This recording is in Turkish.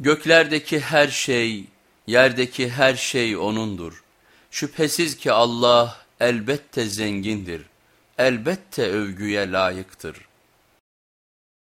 Göklerdeki her şey, yerdeki her şey O'nundur. Şüphesiz ki Allah elbette zengindir, elbette övgüye layıktır.